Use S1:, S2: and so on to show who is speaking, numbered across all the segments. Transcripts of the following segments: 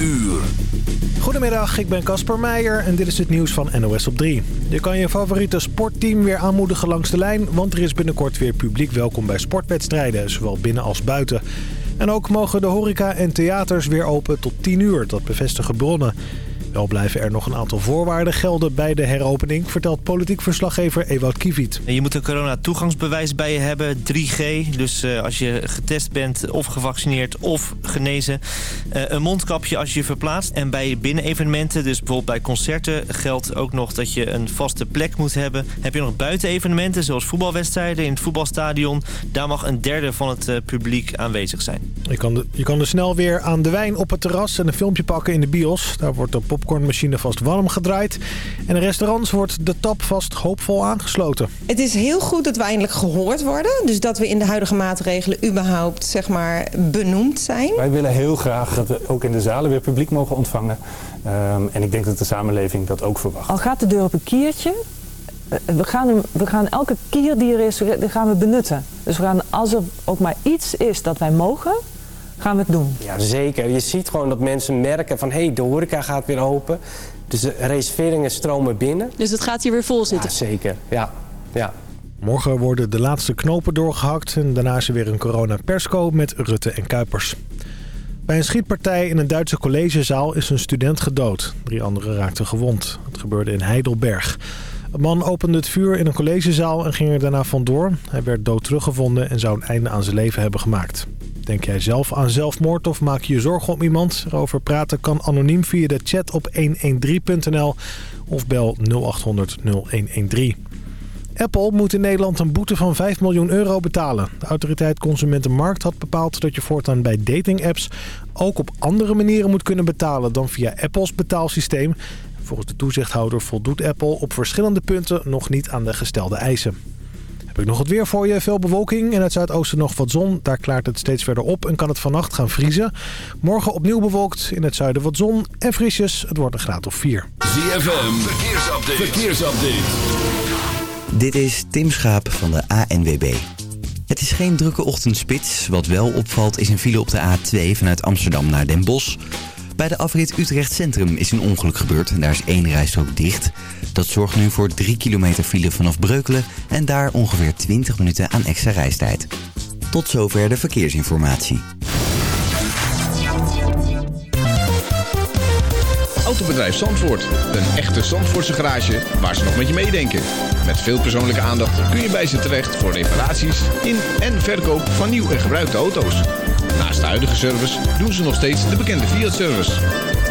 S1: uur.
S2: Goedemiddag, ik ben Casper Meijer en dit is het nieuws van NOS op 3. Je kan je favoriete sportteam weer aanmoedigen langs de lijn... want er is binnenkort weer publiek welkom bij sportwedstrijden, zowel binnen als buiten. En ook mogen de horeca en theaters weer open tot 10 uur, dat bevestigen bronnen. Wel blijven er nog een aantal voorwaarden gelden bij de heropening... vertelt politiek verslaggever Ewout Kiviet.
S3: Je moet een corona-toegangsbewijs bij je hebben, 3G. Dus uh, als je getest bent of gevaccineerd of genezen. Uh, een mondkapje als je je verplaatst. En bij binnenevenementen, dus bijvoorbeeld bij concerten... geldt ook nog dat je een vaste plek moet hebben. Heb je nog buitenevenementen, zoals voetbalwedstrijden in het voetbalstadion... daar mag een derde van het uh, publiek aanwezig zijn.
S2: Je kan, de, je kan dus snel weer aan de wijn op het terras en een filmpje pakken in de bios. Daar wordt op popcornmachine vast warm gedraaid. En in restaurants wordt de tap vast hoopvol aangesloten.
S4: Het is heel goed dat we eindelijk gehoord worden. Dus dat we in de huidige maatregelen überhaupt zeg maar, benoemd zijn.
S5: Wij willen heel graag dat we ook in de zalen weer publiek mogen ontvangen. Um, en ik denk dat de samenleving dat ook verwacht.
S6: Al gaat de deur op een kiertje, we gaan, hem, we gaan elke kier die er is, die gaan we benutten. Dus we gaan, als er ook maar iets is dat wij mogen, gaan we het doen.
S7: Ja, zeker. Je ziet gewoon dat mensen merken van... hé, hey, de horeca gaat weer open. Dus de reserveringen stromen binnen.
S8: Dus het gaat hier weer vol zitten?
S7: Ja, zeker. Ja, ja.
S2: Morgen worden de laatste knopen doorgehakt... en daarna is er weer een corona-persco met Rutte en Kuipers. Bij een schietpartij in een Duitse collegezaal is een student gedood. Drie anderen raakten gewond. Het gebeurde in Heidelberg. Een man opende het vuur in een collegezaal en ging er daarna vandoor. Hij werd dood teruggevonden en zou een einde aan zijn leven hebben gemaakt. Denk jij zelf aan zelfmoord of maak je je zorgen om iemand? Erover praten kan anoniem via de chat op 113.nl of bel 0800 0113. Apple moet in Nederland een boete van 5 miljoen euro betalen. De autoriteit Consumentenmarkt had bepaald dat je voortaan bij datingapps ook op andere manieren moet kunnen betalen dan via Apples betaalsysteem. Volgens de toezichthouder voldoet Apple op verschillende punten nog niet aan de gestelde eisen. Heb ik nog het weer voor je. Veel bewolking. In het zuidoosten nog wat zon. Daar klaart het steeds verder op en kan het vannacht gaan vriezen. Morgen opnieuw bewolkt. In het zuiden wat zon en vriesjes. Het wordt een graad of 4.
S1: ZFM. Verkeersupdate. Verkeersupdate.
S9: Dit is Tim Schaap van de ANWB. Het is geen drukke ochtendspits. Wat wel opvalt is een file op de A2 vanuit Amsterdam naar Den Bosch. Bij de afrit Utrecht Centrum is een ongeluk gebeurd en daar is één rijstrook dicht. Dat zorgt nu voor 3 kilometer file vanaf Breukelen en daar ongeveer 20 minuten aan extra reistijd. Tot zover de verkeersinformatie.
S10: Autobedrijf Zandvoort. Een echte Zandvoortse garage waar ze nog met je meedenken. Met veel persoonlijke aandacht kun je bij ze terecht voor reparaties in en verkoop van nieuw en gebruikte auto's. Naast de huidige service doen ze nog steeds de bekende Fiat-service.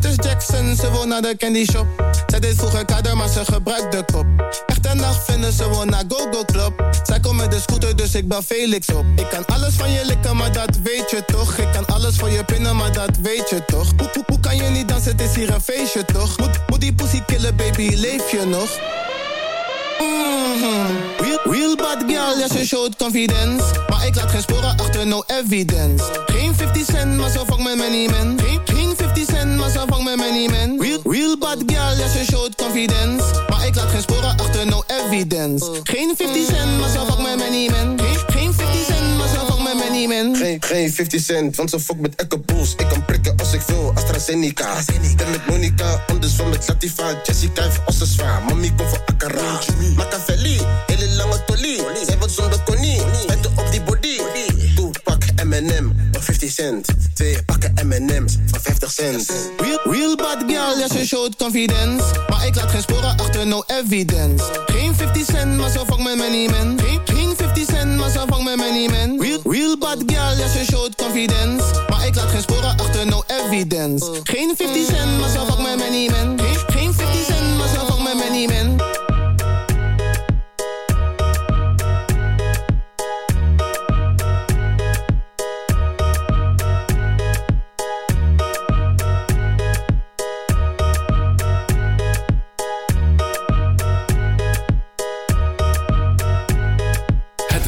S8: Curtis Jackson, ze wil naar de candy shop. Zij deed vroeger kader, maar ze gebruikt de kop. Echte nacht vinden ze wel naar Go-Go Club. Zij komt met de scooter, dus ik bel Felix op. Ik kan alles van je likken, maar dat weet je toch. Ik kan alles voor je pinnen, maar dat weet je toch. Hoe, hoe, hoe kan je niet dansen, het is hier een feestje toch? Moet, moet die pussy killen, baby, leef je nog? Real, bad girl, ja, ze showt confidence. Maar ik laat geen sporen achter, no evidence. Geen 50 cent, maar zo fuck met many men. Geen, geen 50 cent, maar zo fuck met many men. Real, real bad girl, ja, ze showt confidence. Maar ik laat geen sporen achter, no evidence. Geen 50 cent, maar zo fuck met many men. Geen, geen 50 cent, maar fuck met.
S11: Geen, geen 50 cent, want ze fuck met Echo Bulls. Ik kan prikken als ik wil, AstraZeneca. Ben met Monica, anders van met Latifa. Jessica heeft als ze zwaar, mami komt voor Akara. Machiavelli, hele lange tolie. Zij wordt zonder konie, spijten op die body. Pak M&M 50 cent. Twee pakken M&M's voor 50 cent.
S8: Real, real bad girl, ja, ze showt confidence. Maar ik laat geen sporen achter, no evidence. Geen 50 cent, maar zo fuck met many men. Geen, geen 50 cent, maar zo fuck met many men. Real, real bad girl, ja, ze showt confidence. Maar ik laat geen sporen achter, no evidence. Geen 50 cent, maar zo fuck met many men. Geen, geen 50 cent, maar zo fuck met many men.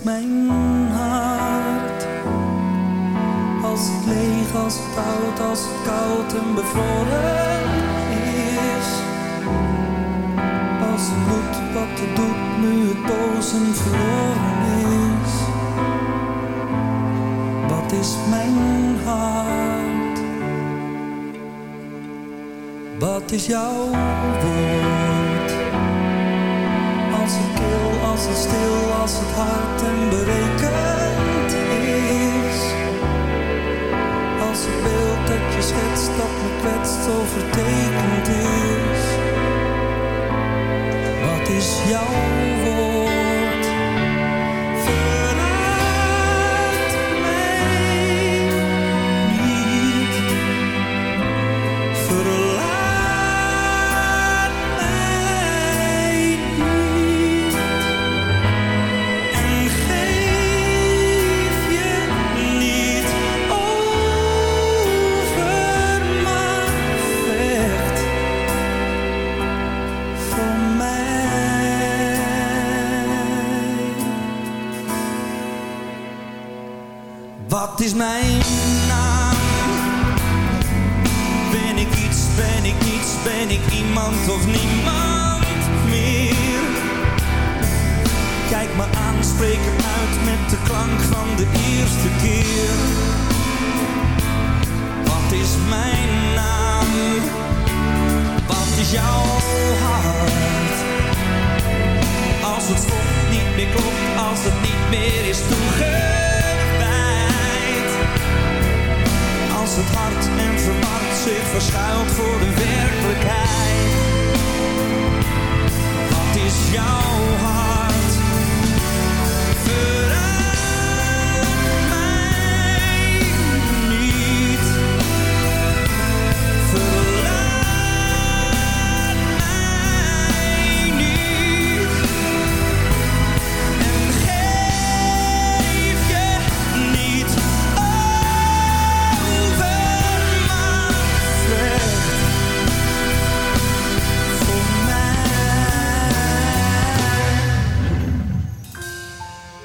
S12: Is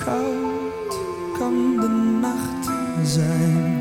S12: Koud kan de nacht zijn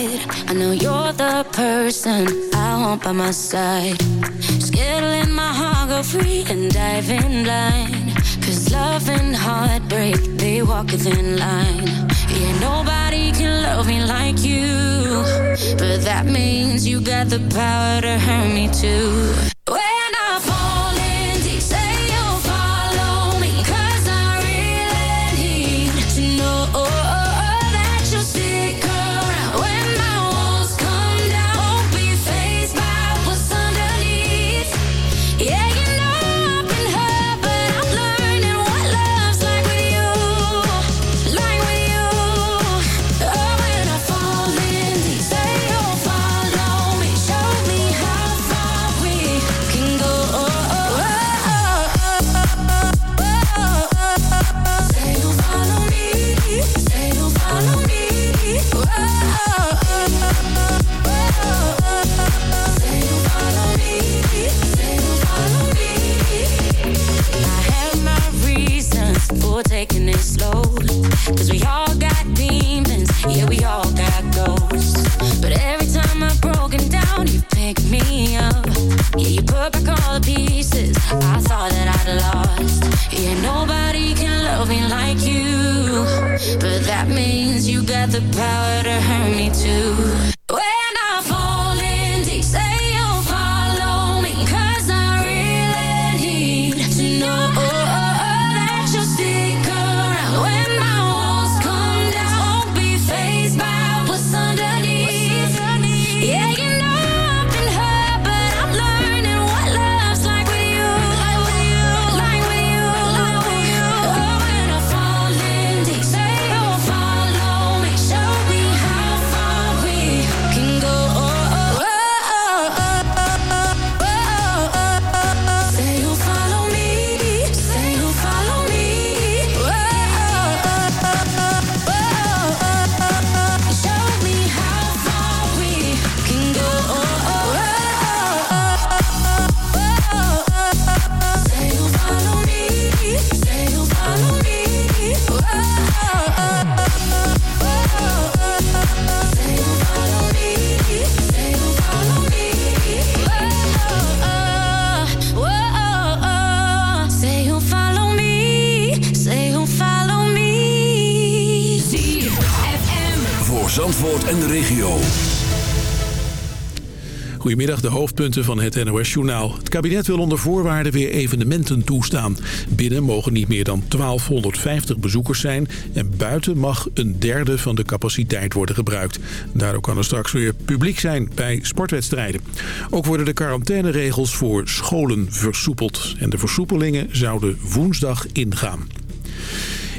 S13: right I
S14: know you're the person I want by my side. Skittling my heart go free and dive in line. Cause love and heartbreak, they walk within line. Yeah, nobody can love me like you. But that means you got the power to hurt me too.
S1: En de regio.
S15: Goedemiddag, de hoofdpunten van het NOS-journaal. Het kabinet wil onder voorwaarden weer evenementen toestaan. Binnen mogen niet meer dan 1250 bezoekers zijn... en buiten mag een derde van de capaciteit worden gebruikt. Daardoor kan er straks weer publiek zijn bij sportwedstrijden. Ook worden de quarantaineregels voor scholen versoepeld. En de versoepelingen zouden woensdag ingaan.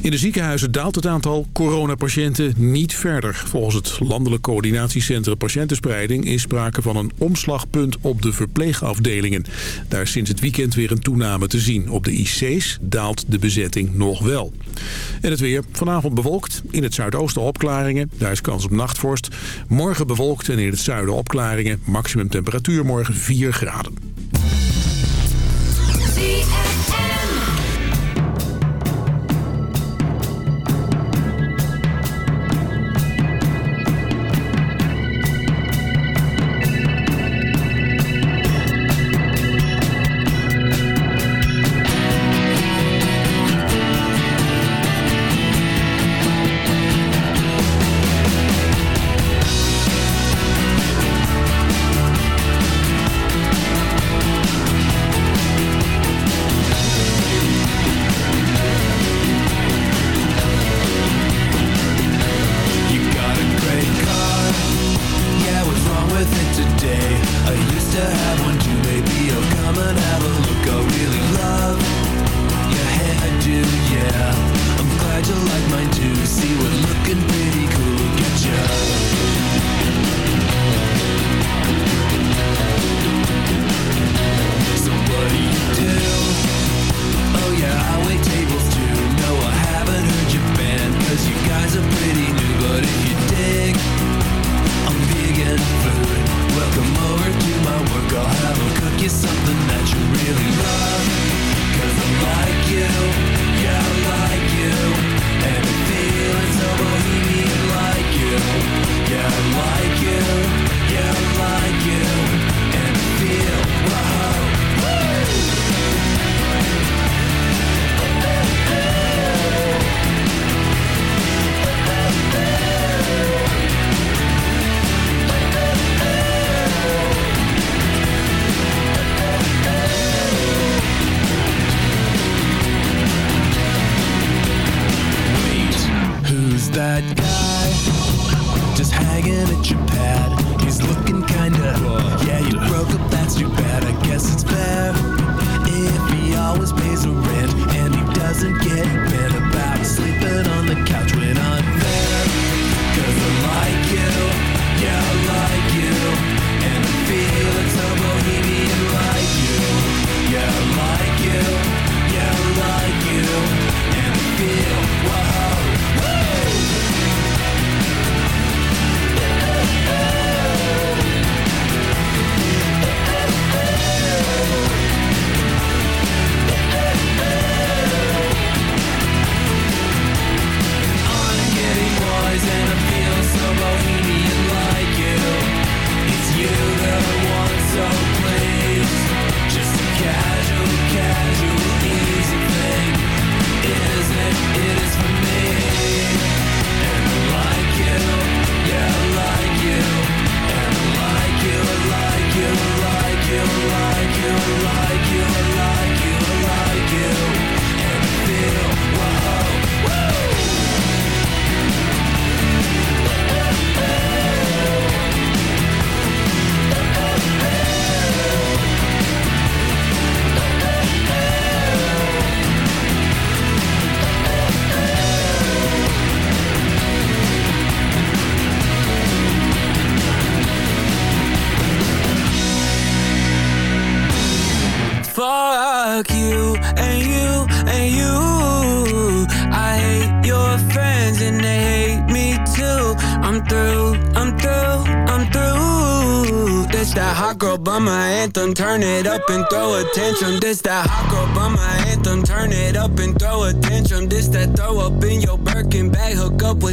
S15: In de ziekenhuizen daalt het aantal coronapatiënten niet verder. Volgens het Landelijk Coördinatiecentrum Patiëntenspreiding is sprake van een omslagpunt op de verpleegafdelingen. Daar is sinds het weekend weer een toename te zien. Op de IC's daalt de bezetting nog wel. En het weer. Vanavond bewolkt. In het zuidoosten opklaringen. Daar is kans op nachtvorst. Morgen bewolkt en in het zuiden opklaringen. Maximum temperatuur morgen 4 graden.
S16: We're looking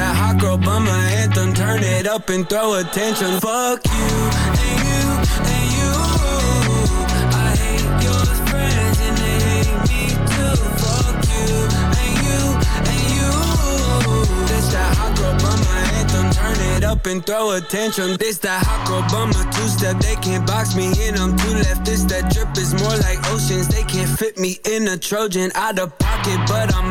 S17: that hot girl bummer anthem. Turn it up and throw attention. Fuck you and you and you. I hate your friends and they hate me too. Fuck you and you and you. This that hot girl bummer anthem. Turn it up and throw attention. This that hot girl bummer two step. They can't box me in. I'm two left. This that drip is more like oceans. They can't fit me in a Trojan. Out of pocket, but I'm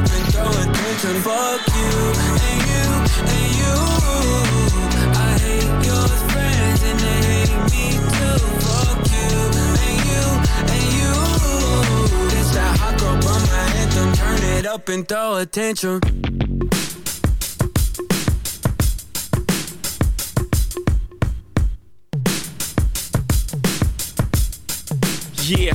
S17: Turn it up and throw attention. Fuck you and you and you. I hate your friends and they hate me too. Fuck you and you and you. This that hot girl bummer anthem. Turn it up and throw attention.
S18: Yeah,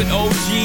S18: With OG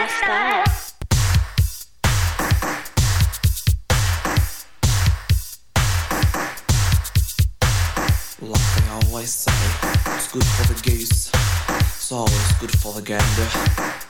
S19: my
S20: always it's good for the goose, it's always good for the gander.